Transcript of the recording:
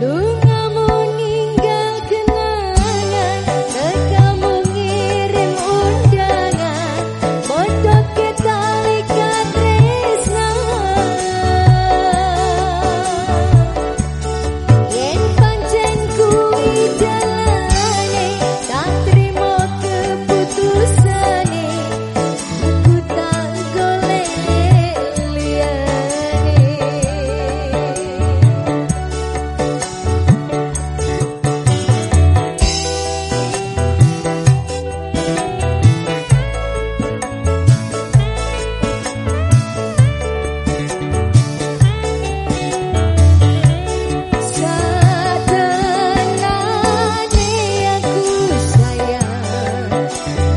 룰. Thank you.